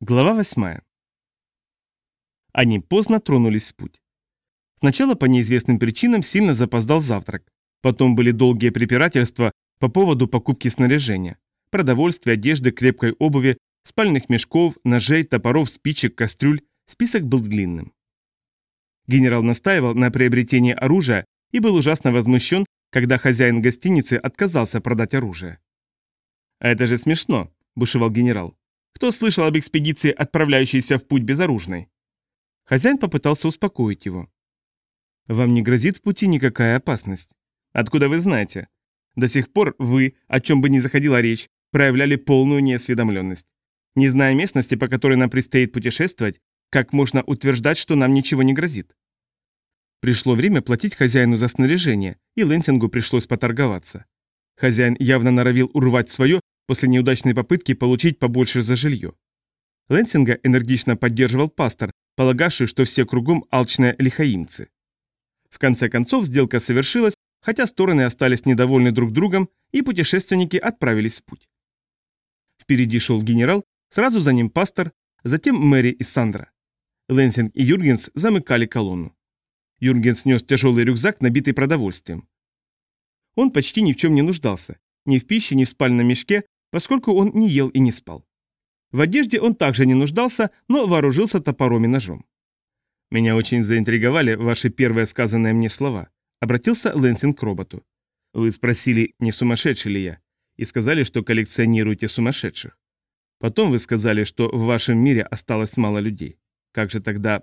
Глава 8. Они поздно тронулись в путь. Сначала по неизвестным причинам сильно запоздал завтрак. Потом были долгие препирательства по поводу покупки снаряжения. Продовольствия, одежды, крепкой обуви, спальных мешков, ножей, топоров, спичек, кастрюль. Список был длинным. Генерал настаивал на приобретении оружия и был ужасно возмущен, когда хозяин гостиницы отказался продать оружие. «А это же смешно», – бушевал генерал. Кто слышал об экспедиции, отправляющейся в путь безоружной? Хозяин попытался успокоить его. Вам не грозит в пути никакая опасность. Откуда вы знаете? До сих пор вы, о чем бы ни заходила речь, проявляли полную неосведомленность. Не зная местности, по которой нам предстоит путешествовать, как можно утверждать, что нам ничего не грозит? Пришло время платить хозяину за снаряжение, и Лэнсингу пришлось поторговаться. Хозяин явно норовил урвать свое после неудачной попытки получить побольше за жилье. Лэнсинга энергично поддерживал пастор, полагавший, что все кругом алчные лихаимцы. В конце концов сделка совершилась, хотя стороны остались недовольны друг другом, и путешественники отправились в путь. Впереди шел генерал, сразу за ним пастор, затем Мэри и Сандра. Лэнсинг и Юргенс замыкали колонну. Юргенс нес тяжелый рюкзак, набитый продовольствием. Он почти ни в чем не нуждался, ни в пище, ни в спальном мешке, поскольку он не ел и не спал. В одежде он также не нуждался, но вооружился топором и ножом. «Меня очень заинтриговали ваши первые сказанные мне слова», — обратился Лэнсинг к роботу. «Вы спросили, не сумасшедший ли я, и сказали, что коллекционируете сумасшедших. Потом вы сказали, что в вашем мире осталось мало людей. Как же тогда...»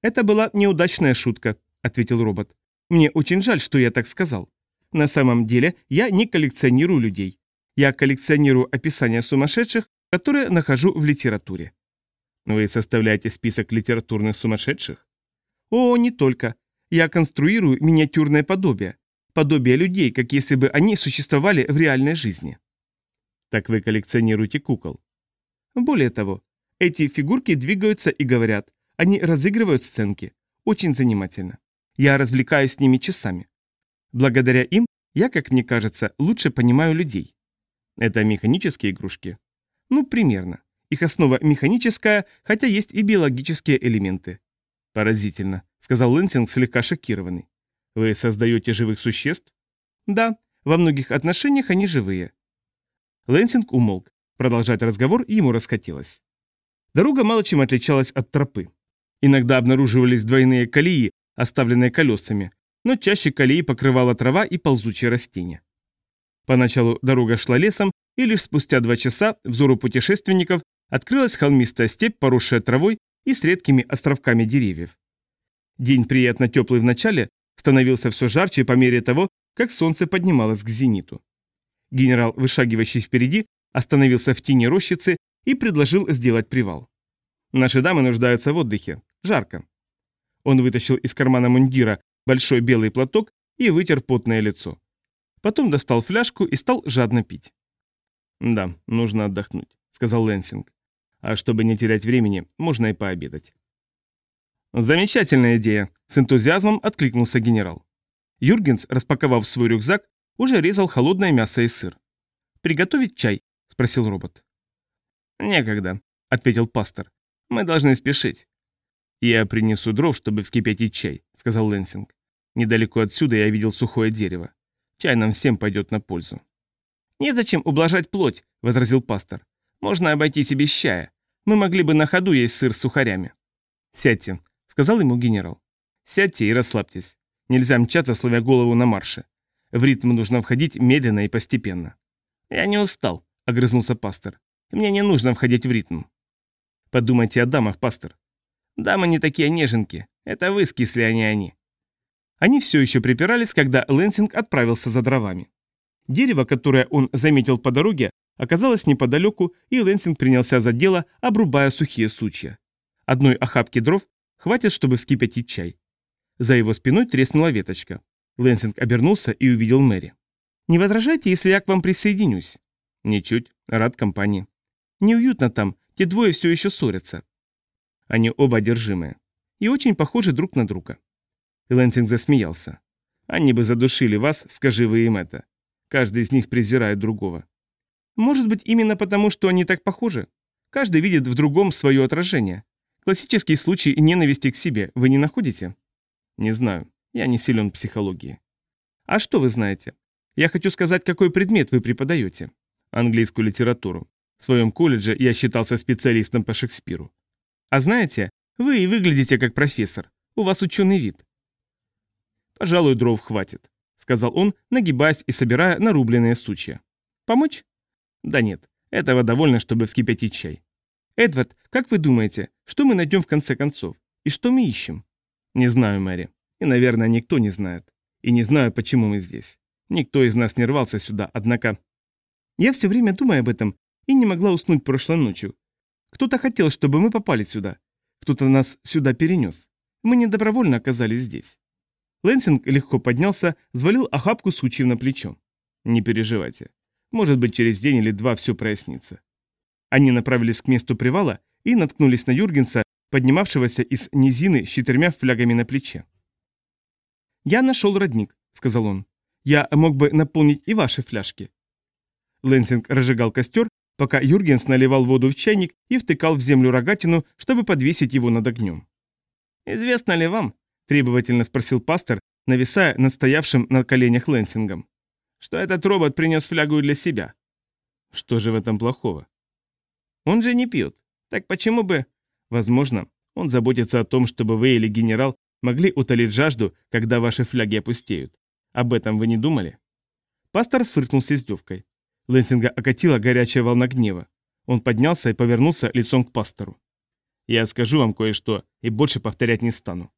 «Это была неудачная шутка», — ответил робот. «Мне очень жаль, что я так сказал. На самом деле я не коллекционирую людей. Я коллекционирую описания сумасшедших, которые нахожу в литературе. Вы составляете список литературных сумасшедших? О, не только. Я конструирую миниатюрное подобие. Подобие людей, как если бы они существовали в реальной жизни. Так вы коллекционируете кукол. Более того, эти фигурки двигаются и говорят. Они разыгрывают сценки. Очень занимательно. Я развлекаюсь с ними часами. Благодаря им я, как мне кажется, лучше понимаю людей. Это механические игрушки? Ну, примерно. Их основа механическая, хотя есть и биологические элементы. Поразительно, сказал Лэнсинг слегка шокированный. Вы создаете живых существ? Да, во многих отношениях они живые. Лэнсинг умолк. Продолжать разговор ему расхотелось. Дорога мало чем отличалась от тропы. Иногда обнаруживались двойные колеи, оставленные колесами, но чаще колеи покрывала трава и ползучие растения. Поначалу дорога шла лесом, и лишь спустя два часа взору путешественников открылась холмистая степь, поросшая травой и с редкими островками деревьев. День приятно теплый в начале, становился все жарче по мере того, как солнце поднималось к зениту. Генерал, вышагивающий впереди, остановился в тени рощицы и предложил сделать привал. «Наши дамы нуждаются в отдыхе. Жарко». Он вытащил из кармана мундира большой белый платок и вытер потное лицо. Потом достал фляжку и стал жадно пить. «Да, нужно отдохнуть», — сказал Лэнсинг. «А чтобы не терять времени, можно и пообедать». «Замечательная идея!» — с энтузиазмом откликнулся генерал. Юргенс, распаковав свой рюкзак, уже резал холодное мясо и сыр. «Приготовить чай?» — спросил робот. «Некогда», — ответил пастор. «Мы должны спешить». «Я принесу дров, чтобы вскипятить чай», — сказал Лэнсинг. «Недалеко отсюда я видел сухое дерево. Чай нам всем пойдет на пользу. «Незачем ублажать плоть», — возразил пастор. «Можно обойтись и без чая. Мы могли бы на ходу есть сыр с сухарями». «Сядьте», — сказал ему генерал. «Сядьте и расслабьтесь. Нельзя мчаться, славя голову на марше. В ритм нужно входить медленно и постепенно». «Я не устал», — огрызнулся пастор. «Мне не нужно входить в ритм». «Подумайте о дамах, пастор». «Дамы не такие неженки. Это вы скисли, а не они». Они все еще припирались, когда Лэнсинг отправился за дровами. Дерево, которое он заметил по дороге, оказалось неподалеку, и Лэнсинг принялся за дело, обрубая сухие сучья. Одной охапки дров хватит, чтобы вскипятить чай. За его спиной треснула веточка. Лэнсинг обернулся и увидел Мэри. «Не возражайте, если я к вам присоединюсь?» «Ничуть. Рад компании». «Неуютно там. Те двое все еще ссорятся». Они оба одержимые. И очень похожи друг на друга. Лэнсинг засмеялся. «Они бы задушили вас, скажи вы им это. Каждый из них презирает другого». «Может быть, именно потому, что они так похожи? Каждый видит в другом свое отражение. Классический случай ненависти к себе вы не находите? Не знаю. Я не силен в психологии. А что вы знаете? Я хочу сказать, какой предмет вы преподаете. Английскую литературу. В своем колледже я считался специалистом по Шекспиру. А знаете, вы и выглядите как профессор. У вас ученый вид. Пожалуй, дров хватит, сказал он, нагибаясь и собирая нарубленные сучья. Помочь? Да нет, этого довольно, чтобы вскипятить чай. Эдвард, как вы думаете, что мы найдем в конце концов? И что мы ищем? Не знаю, Мэри. И, наверное, никто не знает. И не знаю, почему мы здесь. Никто из нас не рвался сюда, однако... Я все время думаю об этом и не могла уснуть прошлой ночью. Кто-то хотел, чтобы мы попали сюда. Кто-то нас сюда перенес. Мы не добровольно оказались здесь. Лэнсинг легко поднялся, взвалил охапку сучьев на плечо. Не переживайте. Может быть, через день или два все прояснится. Они направились к месту привала и наткнулись на Юргенса, поднимавшегося из низины с четырьмя флягами на плече. «Я нашел родник», — сказал он. «Я мог бы наполнить и ваши фляжки». Лэнсинг разжигал костер, пока Юргенс наливал воду в чайник и втыкал в землю рогатину, чтобы подвесить его над огнем. «Известно ли вам?» – требовательно спросил пастор, нависая над стоявшим на коленях Лэнсингом. «Что этот робот принес флягу для себя?» «Что же в этом плохого?» «Он же не пьет. Так почему бы...» «Возможно, он заботится о том, чтобы вы или генерал могли утолить жажду, когда ваши фляги опустеют. Об этом вы не думали?» Пастор фыркнул с издевкой. Лэнсинга окатила горячая волна гнева. Он поднялся и повернулся лицом к пастору. «Я скажу вам кое-что и больше повторять не стану.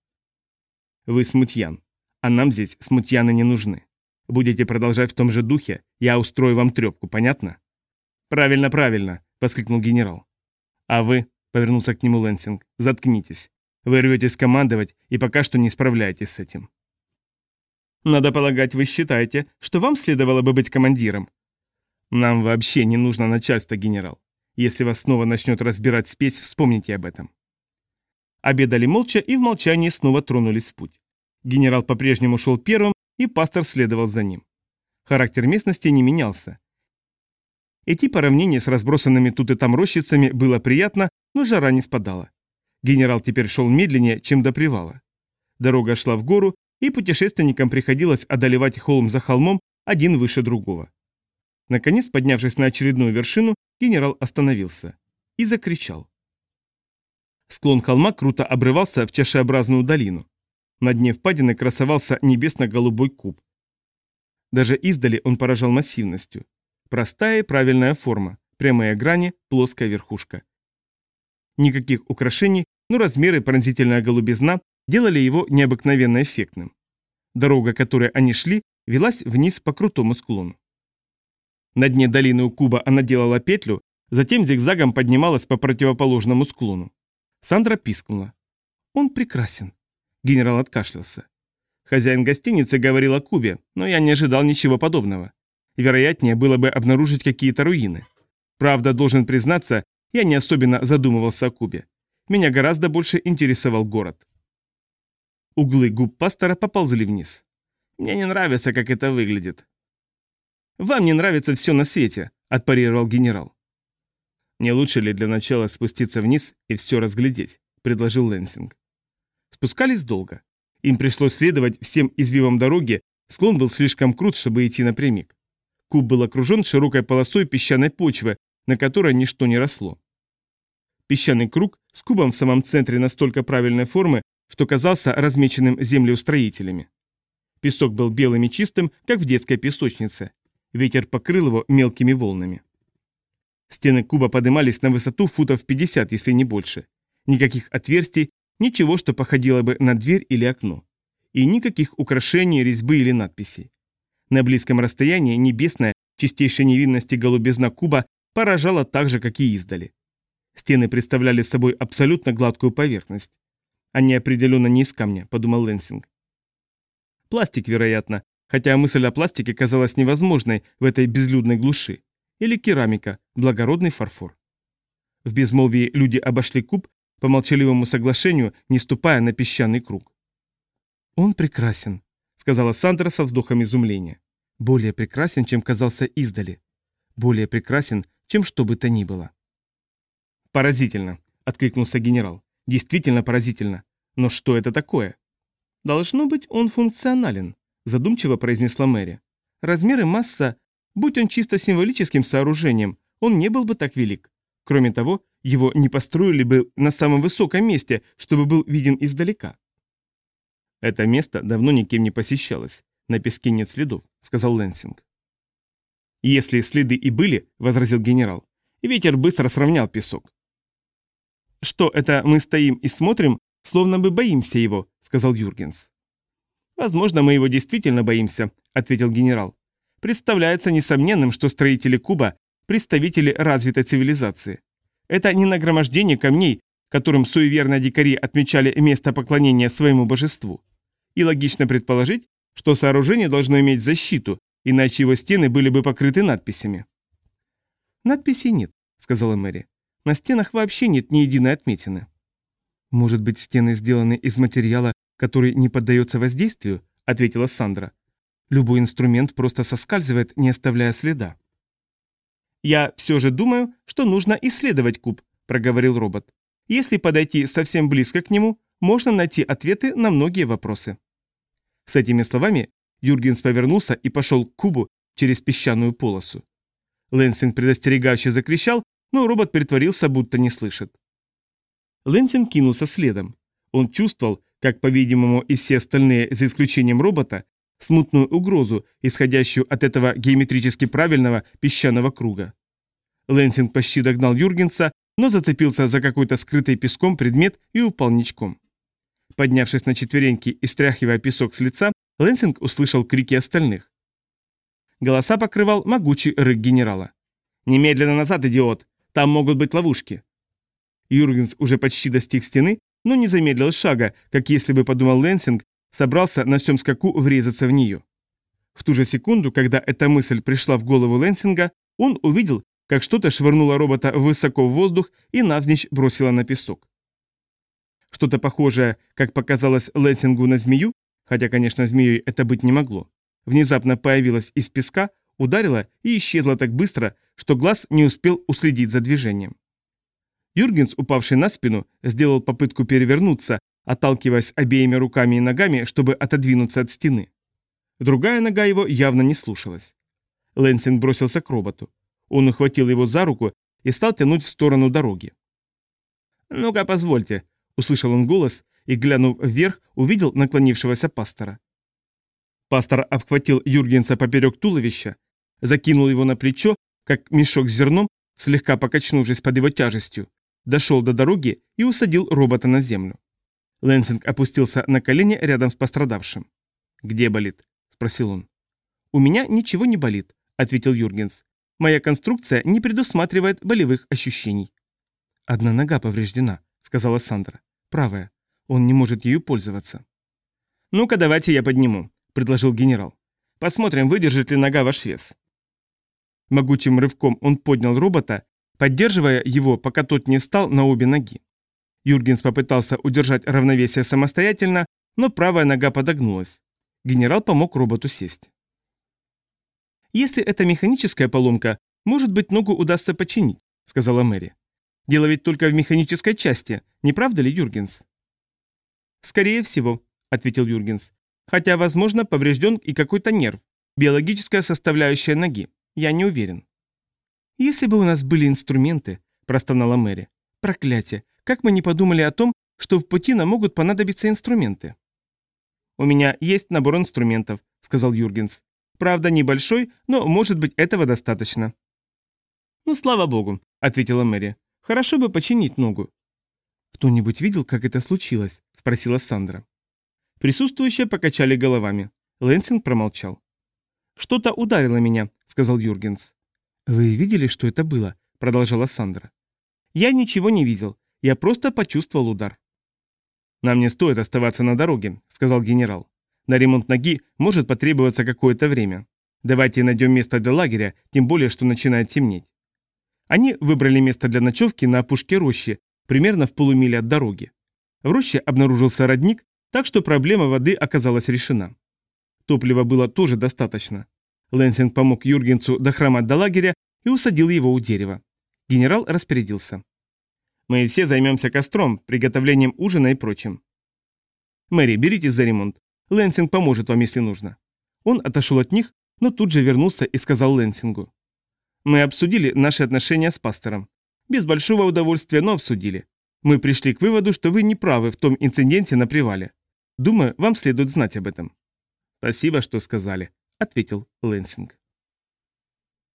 Вы смутьян, а нам здесь смутьяны не нужны. Будете продолжать в том же духе, я устрою вам трепку, понятно?» «Правильно, правильно», — воскликнул генерал. «А вы», — повернулся к нему Лэнсинг, — «заткнитесь. Вы рветесь командовать и пока что не справляетесь с этим. Надо полагать, вы считаете, что вам следовало бы быть командиром. Нам вообще не нужно начальство, генерал. Если вас снова начнет разбирать спесь, вспомните об этом. Обедали молча и в молчании снова тронулись в путь. Генерал по-прежнему шел первым, и пастор следовал за ним. Характер местности не менялся. Идти по равнине с разбросанными тут и там рощицами было приятно, но жара не спадала. Генерал теперь шел медленнее, чем до привала. Дорога шла в гору, и путешественникам приходилось одолевать холм за холмом, один выше другого. Наконец, поднявшись на очередную вершину, генерал остановился и закричал. Склон холма круто обрывался в чашеобразную долину. На дне впадины красовался небесно-голубой куб. Даже издали он поражал массивностью. Простая и правильная форма, прямые грани, плоская верхушка. Никаких украшений, но размеры пронзительная голубизна делали его необыкновенно эффектным. Дорога, которой они шли, велась вниз по крутому склону. На дне долины у куба она делала петлю, затем зигзагом поднималась по противоположному склону. Сандра пискнула. «Он прекрасен». Генерал откашлялся. Хозяин гостиницы говорил о Кубе, но я не ожидал ничего подобного. Вероятнее было бы обнаружить какие-то руины. Правда, должен признаться, я не особенно задумывался о Кубе. Меня гораздо больше интересовал город. Углы губ пастора поползли вниз. Мне не нравится, как это выглядит. Вам не нравится все на свете, отпарировал генерал. Не лучше ли для начала спуститься вниз и все разглядеть, предложил Лэнсинг. Спускались долго. Им пришлось следовать всем извивам дороги, склон был слишком крут, чтобы идти напрямик. Куб был окружен широкой полосой песчаной почвы, на которой ничто не росло. Песчаный круг с кубом в самом центре настолько правильной формы, что казался размеченным землеустроителями. Песок был белым и чистым, как в детской песочнице. Ветер покрыл его мелкими волнами. Стены куба поднимались на высоту футов 50, если не больше. Никаких отверстий, ничего, что походило бы на дверь или окно. И никаких украшений, резьбы или надписей. На близком расстоянии небесная, чистейшей невинности голубизна куба поражала так же, как и издали. Стены представляли собой абсолютно гладкую поверхность. Они определенно не из камня, подумал Лэнсинг. Пластик, вероятно, хотя мысль о пластике казалась невозможной в этой безлюдной глуши. Или керамика, благородный фарфор. В безмолвии люди обошли куб по молчаливому соглашению, не ступая на песчаный круг. «Он прекрасен», — сказала Сандра со вздохом изумления. «Более прекрасен, чем казался издали. Более прекрасен, чем что бы то ни было». «Поразительно», — откликнулся генерал. «Действительно поразительно. Но что это такое?» «Должно быть, он функционален», — задумчиво произнесла Мэри. «Размер и масса, будь он чисто символическим сооружением, он не был бы так велик. Кроме того, его не построили бы на самом высоком месте, чтобы был виден издалека». «Это место давно никем не посещалось. На песке нет следов», — сказал Лэнсинг. «Если следы и были», — возразил генерал, — «ветер быстро сравнял песок». «Что это мы стоим и смотрим, словно бы боимся его», — сказал Юргенс. «Возможно, мы его действительно боимся», — ответил генерал. «Представляется несомненным, что строители Куба — представители развитой цивилизации. Это не нагромождение камней, которым суеверные дикари отмечали место поклонения своему божеству. И логично предположить, что сооружение должно иметь защиту, иначе его стены были бы покрыты надписями. «Надписей нет», — сказала Мэри. «На стенах вообще нет ни единой отметины». «Может быть, стены сделаны из материала, который не поддается воздействию?» — ответила Сандра. «Любой инструмент просто соскальзывает, не оставляя следа». «Я все же думаю, что нужно исследовать куб», — проговорил робот. «Если подойти совсем близко к нему, можно найти ответы на многие вопросы». С этими словами Юргенс повернулся и пошел к кубу через песчаную полосу. Лэнсинг предостерегающе закричал, но робот притворился, будто не слышит. Лэнсинг кинулся следом. Он чувствовал, как, по-видимому, и все остальные, за исключением робота, смутную угрозу, исходящую от этого геометрически правильного песчаного круга. Лэнсинг почти догнал Юргенса, но зацепился за какой-то скрытый песком предмет и упал ничком. Поднявшись на четвереньки и стряхивая песок с лица, Лэнсинг услышал крики остальных. Голоса покрывал могучий рык генерала. «Немедленно назад, идиот! Там могут быть ловушки!» Юргенс уже почти достиг стены, но не замедлил шага, как если бы, подумал Лэнсинг, собрался на всем скаку врезаться в нее. В ту же секунду, когда эта мысль пришла в голову Лэнсинга, он увидел, как что-то швырнуло робота высоко в воздух и навзничь бросило на песок. Что-то похожее, как показалось Лэнсингу на змею, хотя, конечно, змеей это быть не могло, внезапно появилась из песка, ударила и исчезла так быстро, что глаз не успел уследить за движением. Юргенс, упавший на спину, сделал попытку перевернуться, отталкиваясь обеими руками и ногами, чтобы отодвинуться от стены. Другая нога его явно не слушалась. Лэнсинг бросился к роботу. Он ухватил его за руку и стал тянуть в сторону дороги. «Ну-ка, позвольте», — услышал он голос и, глянув вверх, увидел наклонившегося пастора. Пастор обхватил Юргенса поперек туловища, закинул его на плечо, как мешок с зерном, слегка покачнувшись под его тяжестью, дошел до дороги и усадил робота на землю. Лэнсинг опустился на колени рядом с пострадавшим. «Где болит?» – спросил он. «У меня ничего не болит», – ответил Юргенс. «Моя конструкция не предусматривает болевых ощущений». «Одна нога повреждена», – сказала Сандра. «Правая. Он не может ею пользоваться». «Ну-ка, давайте я подниму», – предложил генерал. «Посмотрим, выдержит ли нога ваш вес». Могучим рывком он поднял робота, поддерживая его, пока тот не стал на обе ноги. Юргенс попытался удержать равновесие самостоятельно, но правая нога подогнулась. Генерал помог роботу сесть. «Если это механическая поломка, может быть, ногу удастся починить», — сказала Мэри. «Дело ведь только в механической части, не правда ли, Юргенс?» «Скорее всего», — ответил Юргенс. «Хотя, возможно, поврежден и какой-то нерв, биологическая составляющая ноги. Я не уверен». «Если бы у нас были инструменты», — простонала Мэри. «Проклятие! Как мы не подумали о том, что в пути нам могут понадобиться инструменты?» «У меня есть набор инструментов», — сказал Юргенс. «Правда, небольшой, но, может быть, этого достаточно». «Ну, слава богу», — ответила Мэри. «Хорошо бы починить ногу». «Кто-нибудь видел, как это случилось?» — спросила Сандра. Присутствующие покачали головами. Лэнсинг промолчал. «Что-то ударило меня», — сказал Юргенс. «Вы видели, что это было?» – продолжала Сандра. «Я ничего не видел. Я просто почувствовал удар». «Нам не стоит оставаться на дороге», – сказал генерал. «На ремонт ноги может потребоваться какое-то время. Давайте найдем место для лагеря, тем более, что начинает темнеть». Они выбрали место для ночевки на опушке рощи, примерно в полумиле от дороги. В роще обнаружился родник, так что проблема воды оказалась решена. Топлива было тоже достаточно. Лэнсинг помог Юргенцу дохромать до лагеря и усадил его у дерева. Генерал распорядился. Мы все займемся костром, приготовлением ужина и прочим. Мэри, беритесь за ремонт. Лэнсинг поможет вам, если нужно. Он отошел от них, но тут же вернулся и сказал Лэнсингу. Мы обсудили наши отношения с пастором. Без большого удовольствия, но обсудили. Мы пришли к выводу, что вы не правы в том инциденте на привале. Думаю, вам следует знать об этом. Спасибо, что сказали, ответил Лэнсинг.